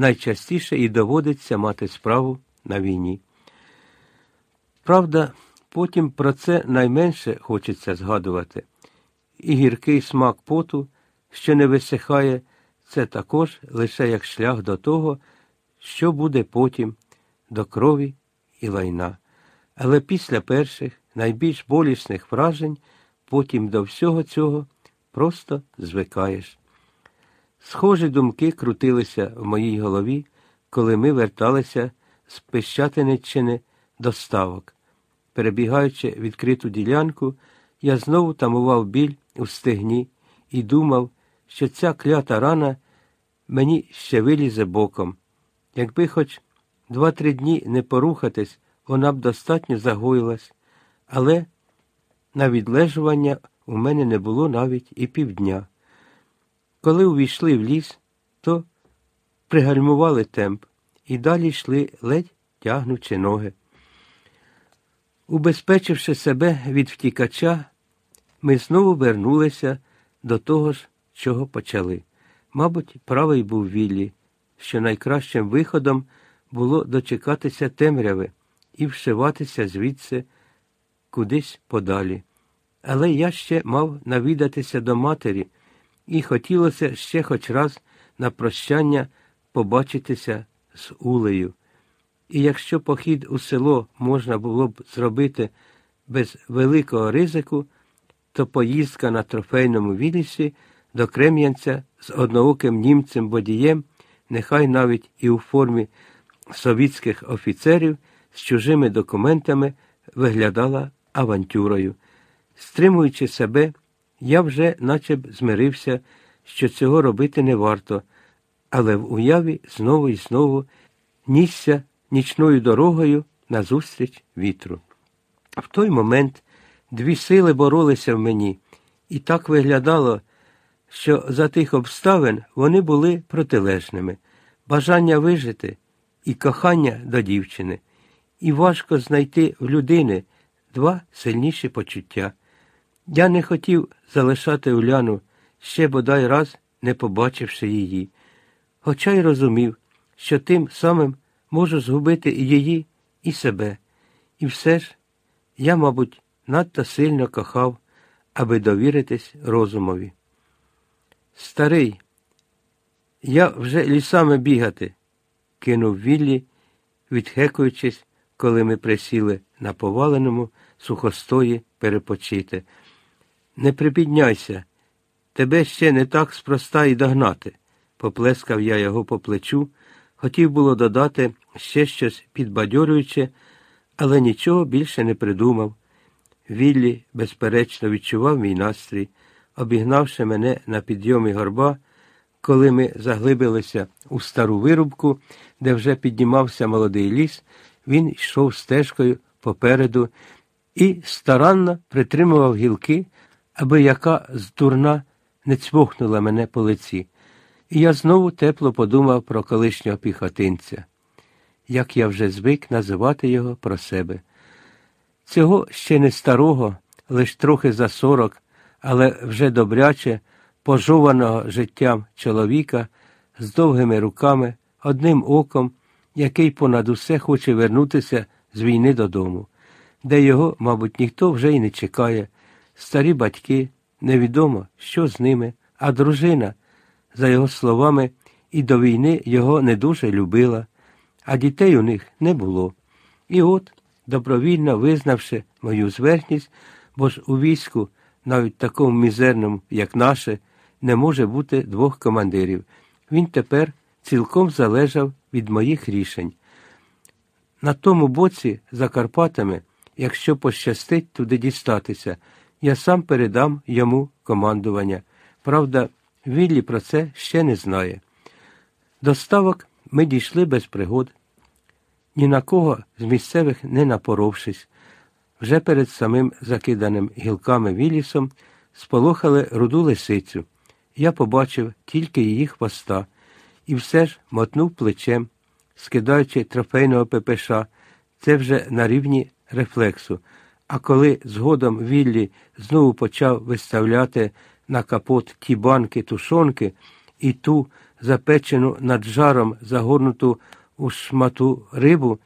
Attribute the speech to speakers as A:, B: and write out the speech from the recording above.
A: найчастіше і доводиться мати справу на війні. Правда, потім про це найменше хочеться згадувати. І гіркий смак поту, що не висихає, це також лише як шлях до того, що буде потім, до крові і лайна. Але після перших, найбільш болісних вражень, потім до всього цього просто звикаєш. Схожі думки крутилися в моїй голові, коли ми верталися з Пещатиниччини до ставок. Перебігаючи відкриту ділянку, я знову тамував біль у стегні і думав, що ця клята рана мені ще вилізе боком. Якби хоч два-три дні не порухатись, вона б достатньо загоїлась, але на відлежування у мене не було навіть і півдня. Коли увійшли в ліс, то пригальмували темп і далі йшли ледь тягнучи ноги. Убезпечивши себе від втікача, ми знову вернулися до того ж, чого почали. Мабуть, правий був Віллі, що найкращим виходом було дочекатися темряви і вшиватися звідси кудись подалі. Але я ще мав навідатися до матері, і хотілося ще хоч раз на прощання побачитися з Улею. І якщо похід у село можна було б зробити без великого ризику, то поїздка на трофейному вілісі до Крем'янця з однооким німцем водієм, нехай навіть і у формі совітських офіцерів з чужими документами виглядала авантюрою. Стримуючи себе, я вже наче б змирився, що цього робити не варто, але в уяві знову і знову нісся нічною дорогою назустріч вітру. В той момент дві сили боролися в мені, і так виглядало, що за тих обставин вони були протилежними бажання вижити і кохання до дівчини, і важко знайти в людини два сильніші почуття. Я не хотів залишати Уляну, ще бодай раз не побачивши її, хоча й розумів, що тим самим можу згубити і її, і себе. І все ж я, мабуть, надто сильно кохав, аби довіритись розумові. Старий, я вже лісами бігати, кинув Віллі, відхекуючись, коли ми присіли на поваленому сухостої перепочити. Не припідняйся, тебе ще не так спроста й догнати, поплескав я його по плечу, хотів було додати ще щось підбадьорююче, але нічого більше не придумав. Віллі, безперечно, відчував мій настрій, обігнавши мене на підйомі горба, коли ми заглибилися у стару вирубку, де вже піднімався молодий ліс, він йшов стежкою попереду і старанно притримував гілки, аби яка з дурна не цвохнула мене по лиці. І я знову тепло подумав про колишнього піхотинця, як я вже звик називати його про себе. Цього ще не старого, лиш трохи за сорок, але вже добряче, пожованого життям чоловіка з довгими руками, одним оком, який понад усе хоче вернутися з війни додому, де його, мабуть, ніхто вже й не чекає, старі батьки, невідомо, що з ними, а дружина, за його словами, і до війни його не дуже любила, а дітей у них не було. І от добровільно визнавши мою зверхність, бо ж у війську, навіть такому мізерному, як наше, не може бути двох командирів. Він тепер цілком залежав від моїх рішень. На тому боці, за Карпатами, якщо пощастить туди дістатися, я сам передам йому командування. Правда, Віллі про це ще не знає. До ставок ми дійшли без пригод ні на кого з місцевих не напоровшись, вже перед самим закиданим гілками вілісом сполохали руду лисицю. Я побачив тільки її хвоста і все ж мотнув плечем, скидаючи трофейного ППШ, це вже на рівні рефлексу. А коли згодом Віллі знову почав виставляти на капот ті банки тушонки і ту запечену над жаром, загорнуту у шмату рибу,